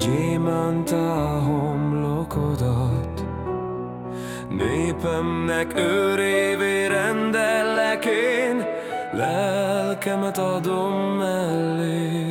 Gyémántá homlokodat. Népemnek őrévé rendellek én Lelkemet adom mellé.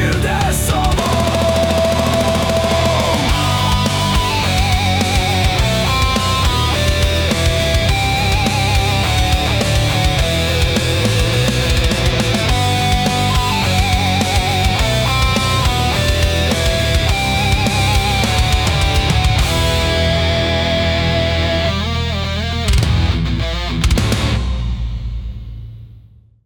feel